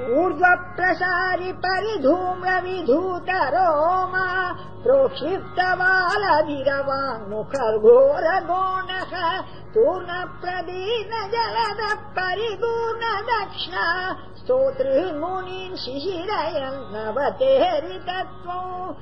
ऊर्ध्वप्रसारि परिधूम्रविधूतरोम प्रोक्षिप्तवालविरवाङ्मुखर्घोरगोणः tern पूर्णप्रदीन जलद परिपूर्ण दक्षिणा स्तोत्रिर्मुनिन् शिशिरयन् नवतेरितत्वम्